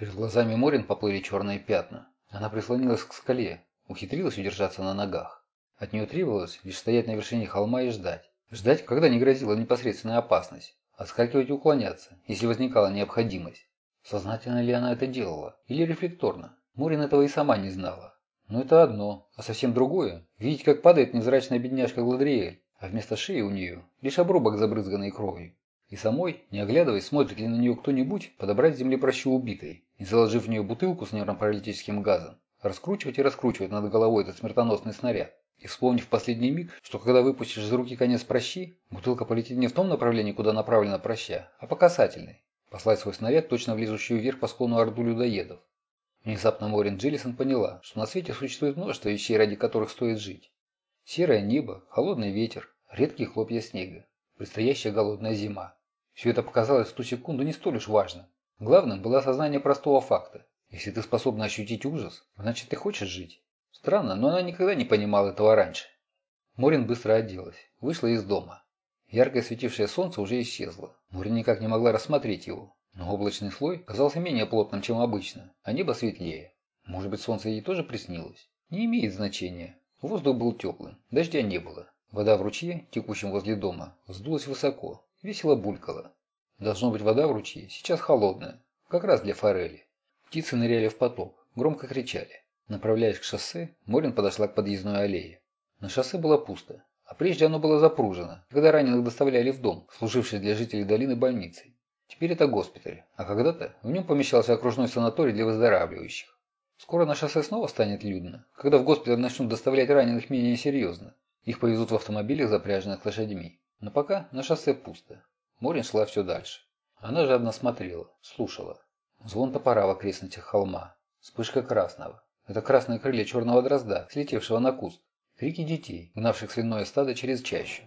Перед глазами Морин поплыли черные пятна. Она прислонилась к скале, ухитрилась удержаться на ногах. От нее требовалось лишь стоять на вершине холма и ждать. Ждать, когда не грозила непосредственная опасность. Отскакивать и уклоняться, если возникала необходимость. Сознательно ли она это делала? Или рефлекторно? Морин этого и сама не знала. Но это одно, а совсем другое – видеть, как падает невзрачная бедняжка Гладриэль, а вместо шеи у нее лишь обрубок, забрызганный кровью. И самой, не оглядываясь, смотрит ли на нее кто-нибудь, подобрать с земли прощу убитой, и заложив в нее бутылку с нервно-паралитическим газом, раскручивать и раскручивать над головой этот смертоносный снаряд. И вспомнив в последний миг, что когда выпустишь из руки конец прощи, бутылка полетит не в том направлении, куда направлена проща, а по касательной. Послать свой снаряд точно в лезущую вверх по склону орду людоедов. Внезапно Морин Джиллисон поняла, что на свете существует множество вещей, ради которых стоит жить. Серое небо, холодный ветер, редкие хлопья снега, предстоящая голодная зима. Все это показалось в ту секунду не столь уж важно. Главным было осознание простого факта. Если ты способна ощутить ужас, значит ты хочешь жить. Странно, но она никогда не понимала этого раньше. Морин быстро оделась, вышла из дома. Яркое светившее солнце уже исчезло. Морин никак не могла рассмотреть его. Но облачный слой казался менее плотным, чем обычно, а небо светлее. Может быть, солнце ей тоже приснилось? Не имеет значения. Воздух был теплым, дождя не было. Вода в ручье, текущем возле дома, вздулась высоко, весело булькала. Должно быть, вода в ручье сейчас холодная, как раз для форели. Птицы ныряли в поток, громко кричали. Направляясь к шоссе, Морин подошла к подъездной аллее. На шоссе было пусто, а прежде оно было запружено, когда раненых доставляли в дом, служивший для жителей долины больницей. Теперь это госпиталь, а когда-то в нем помещался окружной санаторий для выздоравливающих. Скоро на шоссе снова станет людно, когда в госпиталь начнут доставлять раненых менее серьезно. Их повезут в автомобилях, запряженных лошадьми. Но пока на шоссе пусто. Морин шла все дальше. Она жадно смотрела, слушала. Звон топора в окрестностях холма. Вспышка красного. Это красные крылья черного дрозда, слетевшего на куст. Крики детей, гнавших свиное стадо через чащу.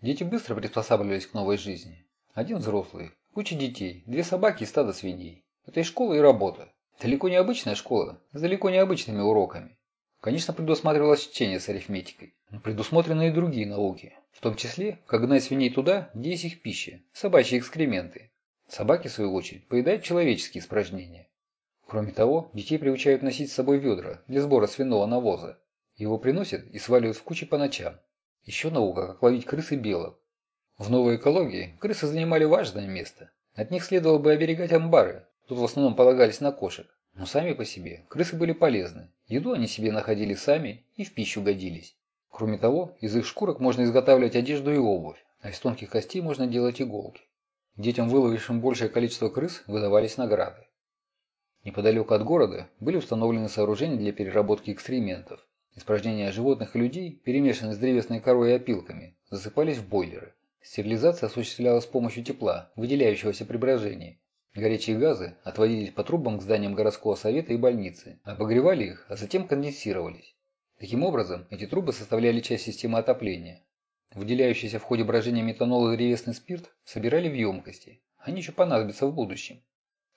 Дети быстро приспосабливались к новой жизни. Один взрослый, куча детей, две собаки и стадо свиней. Это и школа, и работа. Далеко не обычная школа, с далеко не обычными уроками. Конечно, предусматривалось чтение с арифметикой, но предусмотрены и другие науки, в том числе, как гнать свиней туда, где есть их пища, собачьи экскременты. Собаки, в свою очередь, поедают человеческие испражнения. Кроме того, детей приучают носить с собой ведра для сбора свиного навоза. Его приносят и сваливают в кучи по ночам. Еще наука, как ловить крыс и белок. В новой экологии крысы занимали важное место. От них следовало бы оберегать амбары. Тут в основном полагались на кошек. Но сами по себе крысы были полезны. Еду они себе находили сами и в пищу годились. Кроме того, из их шкурок можно изготавливать одежду и обувь, а из тонких костей можно делать иголки. Детям, выловившим большее количество крыс, выдавались награды. Неподалеку от города были установлены сооружения для переработки экскрементов. Испражнения животных и людей, перемешанные с древесной корой и опилками, засыпались в бойлеры. Стерилизация осуществлялась с помощью тепла, выделяющегося при брожении. Горячие газы отводились по трубам к зданиям городского совета и больницы, обогревали их, а затем конденсировались. Таким образом, эти трубы составляли часть системы отопления. Выделяющийся в ходе брожения метанол и древесный спирт собирали в емкости. Они еще понадобятся в будущем.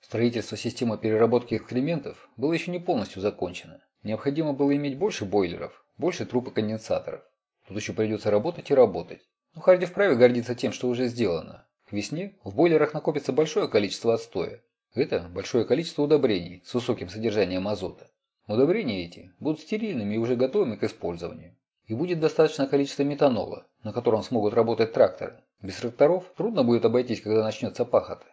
Строительство системы переработки экскрементов было еще не полностью закончено. Необходимо было иметь больше бойлеров, больше труб и конденсаторов. Тут еще придется работать и работать. Но Харди вправе гордиться тем, что уже сделано. К весне в бойлерах накопится большое количество отстоя. Это большое количество удобрений с высоким содержанием азота. Удобрения эти будут стерильными и уже готовыми к использованию. И будет достаточно количества метанола, на котором смогут работать тракторы. Без тракторов трудно будет обойтись, когда начнется пахота.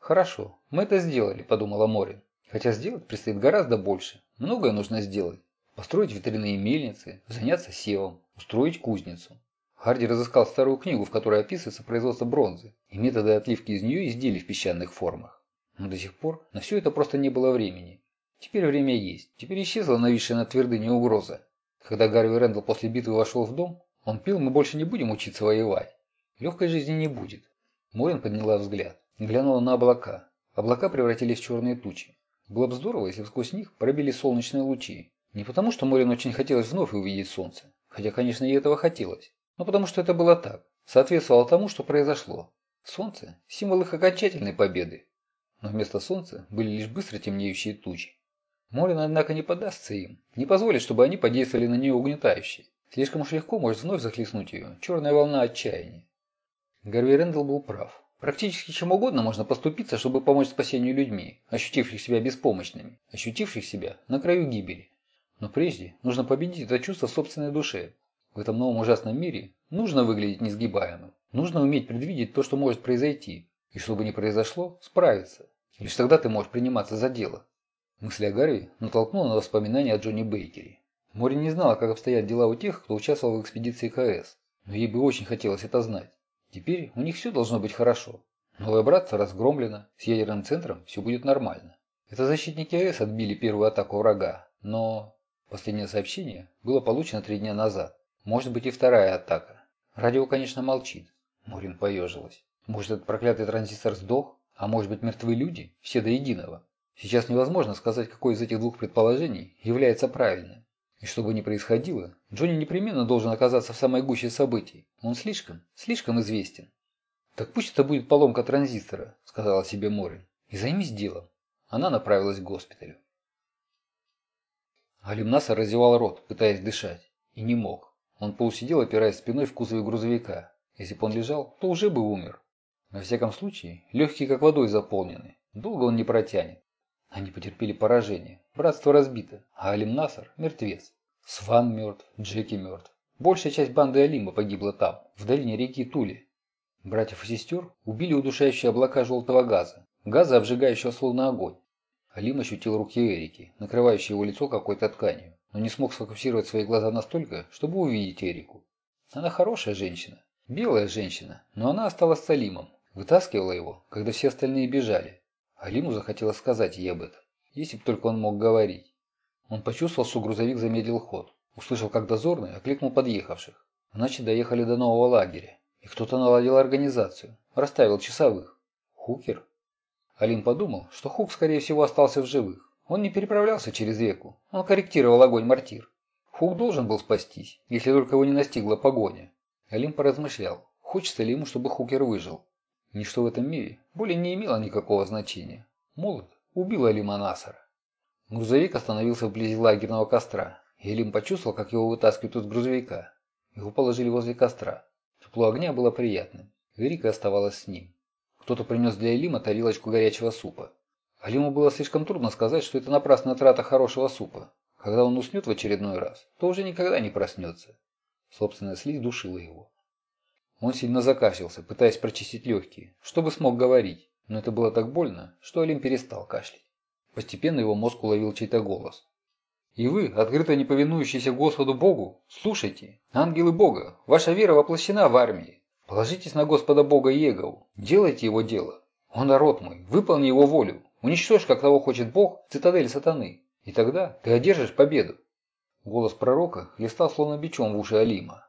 «Хорошо, мы это сделали», – подумала Морин. «Хотя сделать предстоит гораздо больше. Многое нужно сделать. Построить ветряные мельницы, заняться севом, устроить кузницу». Харди разыскал старую книгу, в которой описывается производство бронзы и методы отливки из нее изделий в песчаных формах. Но до сих пор на все это просто не было времени. Теперь время есть. Теперь исчезла нависшая над твердыней угроза. Когда Гарви Рэндалл после битвы вошел в дом, он пил, мы больше не будем учиться воевать. Легкой жизни не будет. Морин подняла взгляд. Глянула на облака. Облака превратились в черные тучи. Было бы здорово, если бы сквозь них пробили солнечные лучи. Не потому, что Морин очень хотелось вновь увидеть солнце, хотя, конечно, ей этого хотелось, но потому, что это было так, соответствовало тому, что произошло. Солнце – символ их окончательной победы. Но вместо солнца были лишь быстро темнеющие тучи. Морин, однако, не подастся им, не позволит, чтобы они подействовали на нее угнетающе. Слишком уж легко может вновь захлестнуть ее черная волна отчаяния. Гарви Рэндалл был прав. Практически чем угодно можно поступиться, чтобы помочь спасению людьми, ощутивших себя беспомощными, ощутивших себя на краю гибели. Но прежде нужно победить это чувство в собственной душе. В этом новом ужасном мире нужно выглядеть несгибаемым. Нужно уметь предвидеть то, что может произойти. И чтобы не произошло, справиться. Лишь тогда ты можешь приниматься за дело. Мысль о Гарви натолкнула на воспоминания о Джонни Бейкере. Мори не знала, как обстоят дела у тех, кто участвовал в экспедиции КС, но ей бы очень хотелось это знать. Теперь у них все должно быть хорошо. Новое братство разгромлено, с ядерным центром все будет нормально. Это защитники АЭС отбили первую атаку врага, но... Последнее сообщение было получено три дня назад. Может быть и вторая атака. Радио, конечно, молчит. Морин поежилась. Может, этот проклятый транзистор сдох? А может быть, мертвы люди? Все до единого. Сейчас невозможно сказать, какое из этих двух предположений является правильным. И что бы ни происходило, Джонни непременно должен оказаться в самой гуще событий. Он слишком, слишком известен. «Так пусть это будет поломка транзистора», – сказала себе Морин. «И займись делом». Она направилась к госпиталю. Алим Насар разевал рот, пытаясь дышать, и не мог. Он полусидел, опираясь спиной в кузове грузовика. Если бы он лежал, то уже бы умер. Во всяком случае, легкие как водой заполнены. Долго он не протянет. Они потерпели поражение. Братство разбито, а Алим Насар мертвец. Сван мертв, Джеки мертв. Большая часть банды Алима погибла там, в долине реки Тули. Братьев и сестер убили удушающие облака желтого газа, газа, обжигающего словно огонь. Алим ощутил руки Эрики, накрывающие его лицо какой-то тканью, но не смог сфокусировать свои глаза настолько, чтобы увидеть Эрику. Она хорошая женщина, белая женщина, но она осталась с Алимом, вытаскивала его, когда все остальные бежали. Алиму захотелось сказать ей об этом, если бы только он мог говорить. Он почувствовал, что грузовик замедлил ход. Услышал, как дозорный окликнул подъехавших. Значит, доехали до нового лагеря. И кто-то наладил организацию. Расставил часовых. Хукер? Алим подумал, что Хук, скорее всего, остался в живых. Он не переправлялся через реку. Он корректировал огонь мортир. Хук должен был спастись, если только его не настигла погоня. Алим поразмышлял, хочется ли ему, чтобы Хукер выжил. Ничто в этом мире более не имело никакого значения. Молот убил Алима Насара. Грузовик остановился вблизи лагерного костра, Элим почувствовал, как его вытаскивают из грузовика. Его положили возле костра. Тепло огня было приятным. Верика оставалась с ним. Кто-то принес для Элима тарелочку горячего супа. Алиму было слишком трудно сказать, что это напрасная трата хорошего супа. Когда он уснет в очередной раз, то уже никогда не проснется. Собственная слизь душила его. Он сильно закашлялся, пытаясь прочистить легкие, чтобы смог говорить, но это было так больно, что Алим перестал кашлять. Постепенно его мозг уловил чей-то голос. «И вы, открыто не повинующиеся Господу Богу, слушайте, ангелы Бога, ваша вера воплощена в армии. Положитесь на Господа Бога Егову, делайте его дело. Он народ мой, выполни его волю, уничтожь, как того хочет Бог, цитадель сатаны, и тогда ты одержишь победу». Голос пророка хлестал словно бичом в уши Алима.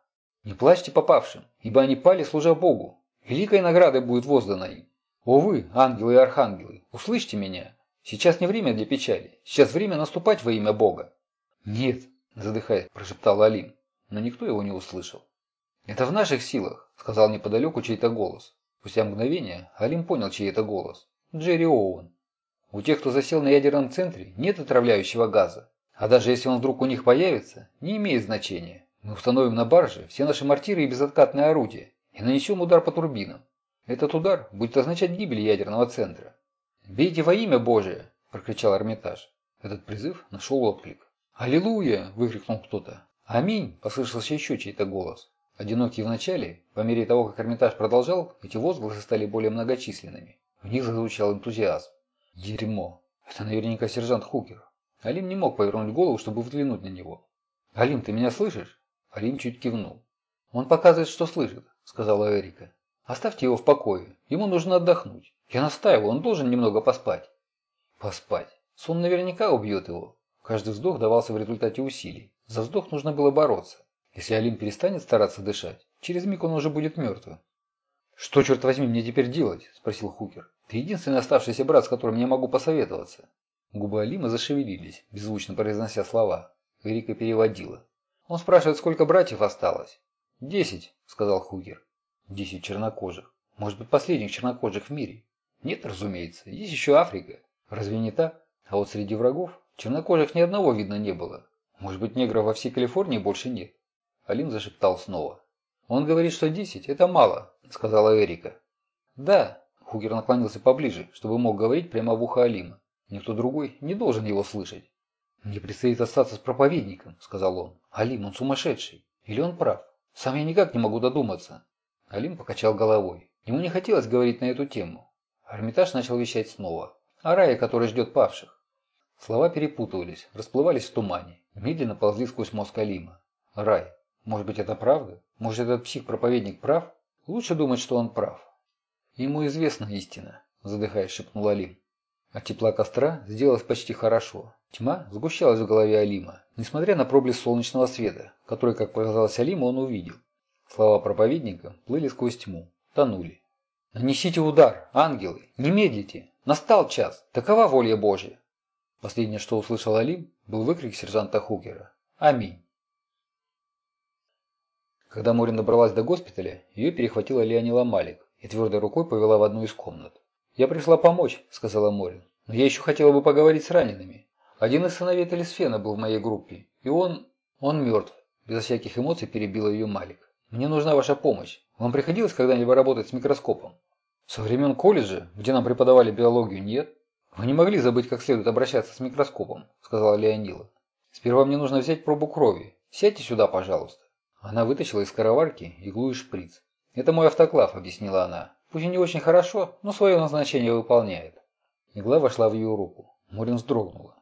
Не плачьте попавшим, ибо они пали, служа Богу. Великой наградой будет воздана им. О вы, ангелы и архангелы, услышьте меня. Сейчас не время для печали. Сейчас время наступать во имя Бога. Нет, задыхаясь, прошептал Алим, но никто его не услышал. Это в наших силах, сказал неподалеку чей-то голос. Спустя мгновение Алим понял, чей это голос. Джерри Оуэн. У тех, кто засел на ядерном центре, нет отравляющего газа. А даже если он вдруг у них появится, не имеет значения. Мы установим на барже все наши мортиры и безоткатные орудия и нанесем удар по турбинам. Этот удар будет означать гибель ядерного центра. «Бейте во имя Божие!» – прокричал Эрмитаж. Этот призыв нашел отклик. «Аллилуйя!» – выкрикнул кто-то. «Аминь!» – послышался еще чей-то голос. Одинокий в начале, по мере того, как Эрмитаж продолжал, эти возгласы стали более многочисленными. В них зазвучал энтузиазм. «Дерьмо! Это наверняка сержант Хукер!» Алим не мог повернуть голову, чтобы взглянуть на него. «Алим, ты меня слышишь?» Алим чуть кивнул. «Он показывает, что слышит», – сказала Эрика. «Оставьте его в покое. Ему нужно отдохнуть. Я настаивал, он должен немного поспать». Поспать. Сон наверняка убьет его. Каждый вздох давался в результате усилий. За вздох нужно было бороться. Если Алим перестанет стараться дышать, через миг он уже будет мертвым. «Что, черт возьми, мне теперь делать?» – спросил Хукер. «Ты единственный оставшийся брат, с которым я могу посоветоваться». Губы Алима зашевелились, беззвучно произнося слова. Эрика переводила. Он спрашивает, сколько братьев осталось. «Десять», — сказал Хугер. «Десять чернокожих. Может быть, последних чернокожих в мире?» «Нет, разумеется. Есть еще Африка. Разве не так? А вот среди врагов чернокожих ни одного видно не было. Может быть, негров во всей Калифорнии больше нет?» Алим зашептал снова. «Он говорит, что десять – это мало», – сказала Эрика. «Да». Хугер наклонился поближе, чтобы мог говорить прямо в ухо Алима. Никто другой не должен его слышать. «Мне предстоит остаться с проповедником», — сказал он. «Алим, он сумасшедший. Или он прав? Сам я никак не могу додуматься». Алим покачал головой. Ему не хотелось говорить на эту тему. Армитаж начал вещать снова. О рае, который ждет павших. Слова перепутывались, расплывались в тумане, медленно ползли сквозь мозг Алима. Рай. Может быть, это правда? Может, этот псих-проповедник прав? Лучше думать, что он прав. Ему известна истина, задыхаясь, шепнул Алим. От тепла костра сделалось почти хорошо. Тьма сгущалась в голове Алима, несмотря на проблеск солнечного света, который, как показалось Алиму, он увидел. Слова проповедника плыли сквозь тьму, тонули. «Нанесите удар, ангелы! Не медлите! Настал час! Такова воля Божья!» Последнее, что услышал Алим, был выкрик сержанта Хукера. «Аминь!» Когда Морин добралась до госпиталя, ее перехватила Леонила Малик и твердой рукой повела в одну из комнат. «Я пришла помочь», – сказала Морин. «Но я еще хотела бы поговорить с ранеными. Один из сыновей Талисфена был в моей группе, и он... он мертв». Безо всяких эмоций перебила ее Малик. «Мне нужна ваша помощь. Вам приходилось когда-либо работать с микроскопом?» «Со времен колледжа, где нам преподавали биологию, нет. Вы не могли забыть, как следует обращаться с микроскопом», – сказала Леонила. «Сперва мне нужно взять пробу крови. Сядьте сюда, пожалуйста». Она вытащила из караварки иглу и шприц. «Это мой автоклав», – объяснила она. «Пусть и не очень хорошо, но свое назначение выполняет». Игла вошла в ее руку. Морин вздрогнула.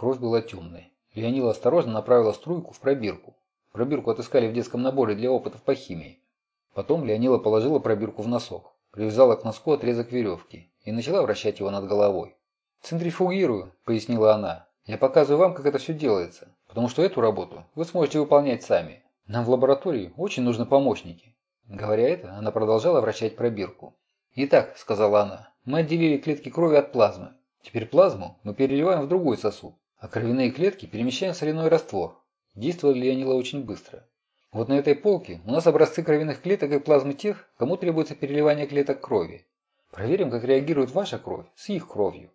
Кровь была темной. Леонила осторожно направила струйку в пробирку. Пробирку отыскали в детском наборе для опытов по химии. Потом Леонила положила пробирку в носок, привязала к носку отрезок веревки и начала вращать его над головой. «Центрифугирую», – пояснила она. «Я показываю вам, как это все делается, потому что эту работу вы сможете выполнять сами. Нам в лаборатории очень нужны помощники. Говоря это, она продолжала вращать пробирку. «Итак», – сказала она, – «мы отделили клетки крови от плазмы. Теперь плазму мы переливаем в другой сосуд, а кровяные клетки перемещаем в соляной раствор». Действовала Леонила очень быстро. Вот на этой полке у нас образцы кровяных клеток и плазмы тех, кому требуется переливание клеток крови. Проверим, как реагирует ваша кровь с их кровью.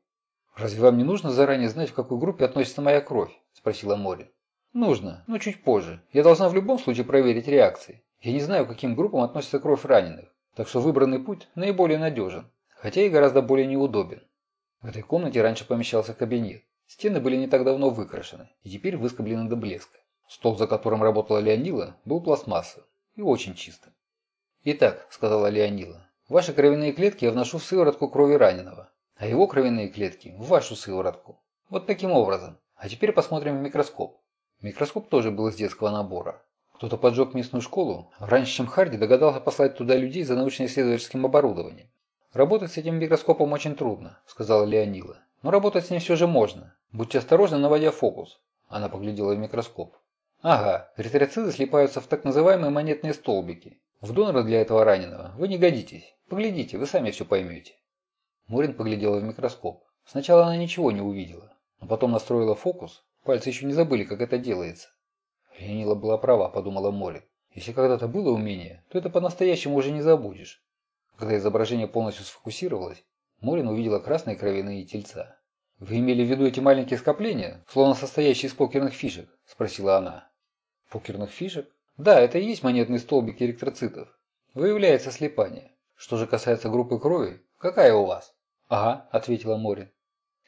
«Разве вам не нужно заранее знать, в какой группе относится моя кровь?» – спросила Мори. Нужно, но чуть позже. Я должна в любом случае проверить реакции. Я не знаю, к каким группам относится кровь раненых, так что выбранный путь наиболее надежен, хотя и гораздо более неудобен. В этой комнате раньше помещался кабинет. Стены были не так давно выкрашены и теперь выскоблены до блеска. Стол, за которым работала Леонила, был пластмассовым и очень чистым. «Итак», – сказала Леонила, – «ваши кровяные клетки я вношу в сыворотку крови раненого, а его кровяные клетки – в вашу сыворотку. Вот таким образом. А теперь посмотрим в микроскоп». Микроскоп тоже был из детского набора. Кто-то поджег местную школу, раньше, чем Харди догадался послать туда людей за научно-исследовательским оборудованием. «Работать с этим микроскопом очень трудно», – сказала Леонила. «Но работать с ним все же можно. Будьте осторожны, наводя фокус». Она поглядела в микроскоп. «Ага, эритроциты слипаются в так называемые монетные столбики. В донора для этого раненого вы не годитесь. Поглядите, вы сами все поймете». Мурин поглядела в микроскоп. Сначала она ничего не увидела, но потом настроила фокус Пальцы еще не забыли, как это делается. Ленила была права, подумала Морин. Если когда-то было умение, то это по-настоящему уже не забудешь. Когда изображение полностью сфокусировалось, Морин увидела красные кровяные тельца. «Вы имели в виду эти маленькие скопления, словно состоящие из покерных фишек?» – спросила она. «Покерных фишек?» «Да, это и есть монетный столбик эритроцитов. Выявляется слепание. Что же касается группы крови, какая у вас?» «Ага», – ответила Морин.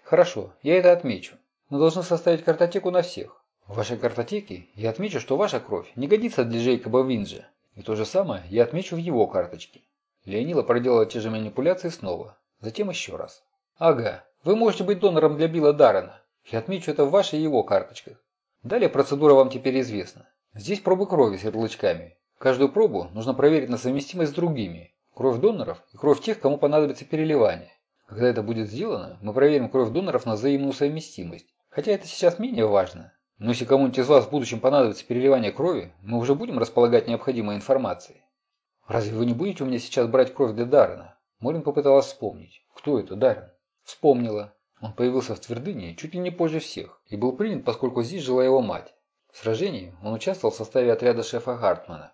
«Хорошо, я это отмечу но должны составить картотеку на всех. В вашей картотеке я отмечу, что ваша кровь не годится для Джейкоба Винджа. И то же самое я отмечу в его карточке. Леонила проделала те же манипуляции снова. Затем еще раз. Ага, вы можете быть донором для Билла Даррена. Я отмечу это в вашей и его карточках. Далее процедура вам теперь известна. Здесь пробы крови с ярлычками. Каждую пробу нужно проверить на совместимость с другими. Кровь доноров и кровь тех, кому понадобится переливание. Когда это будет сделано, мы проверим кровь доноров на взаимную совместимость. Хотя это сейчас менее важно. Но если кому-нибудь из вас в будущем понадобится переливание крови, мы уже будем располагать необходимой информацией. Разве вы не будете у меня сейчас брать кровь для Даррена? Морин попыталась вспомнить. Кто это Даррен? Вспомнила. Он появился в Твердыне чуть ли не позже всех и был принят, поскольку здесь жила его мать. В сражении он участвовал в составе отряда шефа Гартмана.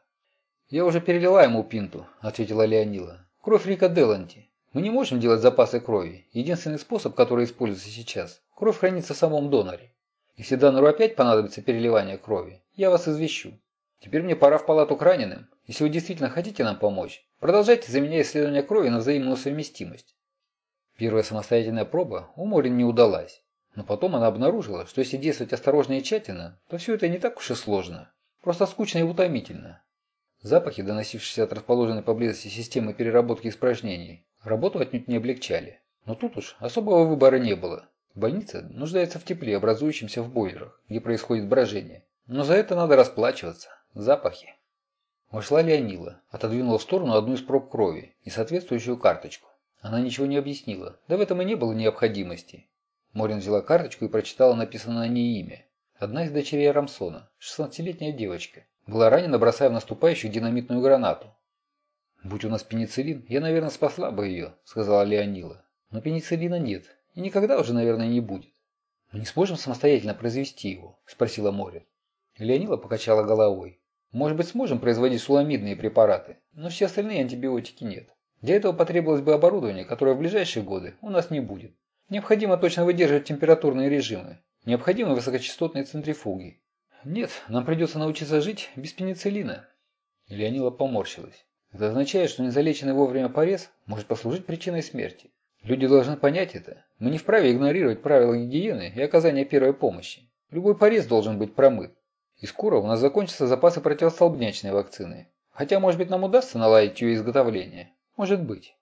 «Я уже перелила ему пинту», – ответила Леонила. «Кровь Рика Деланти. Мы не можем делать запасы крови. Единственный способ, который используется сейчас Кровь хранится в самом доноре. Если донору опять понадобится переливание крови, я вас извещу. Теперь мне пора в палату к раненым. Если вы действительно хотите нам помочь, продолжайте за меня исследование крови на взаимную совместимость. Первая самостоятельная проба у Морин не удалась. Но потом она обнаружила, что если действовать осторожно и тщательно, то все это не так уж и сложно. Просто скучно и утомительно. Запахи, доносившиеся от расположенной поблизости системы переработки испражнений, работу отнюдь не облегчали. Но тут уж особого выбора не было. Больница нуждается в тепле, образующемся в бойлерах, где происходит брожение. Но за это надо расплачиваться. Запахи. Вошла Леонила, отодвинула в сторону одну из проб крови и соответствующую карточку. Она ничего не объяснила, да в этом и не было необходимости. Морин взяла карточку и прочитала написанное на ней имя. Одна из дочерей Рамсона, 16-летняя девочка, была ранена, бросая в наступающих динамитную гранату. «Будь у нас пенициллин, я, наверное, спасла бы ее», – сказала Леонила. «Но пенициллина нет, и никогда уже, наверное, не будет». «Мы не сможем самостоятельно произвести его?» – спросила Морин. Леонила покачала головой. «Может быть, сможем производить суламидные препараты, но все остальные антибиотики нет. Для этого потребовалось бы оборудование, которое в ближайшие годы у нас не будет. Необходимо точно выдерживать температурные режимы. Необходимы высокочастотные центрифуги. Нет, нам придется научиться жить без пенициллина. Леонила поморщилась. Это означает, что незалеченный вовремя порез может послужить причиной смерти. Люди должны понять это. Мы не вправе игнорировать правила гигиены и оказания первой помощи. Любой порез должен быть промыт. И скоро у нас закончатся запасы противостолбнячной вакцины. Хотя, может быть, нам удастся наладить ее изготовление. Может быть.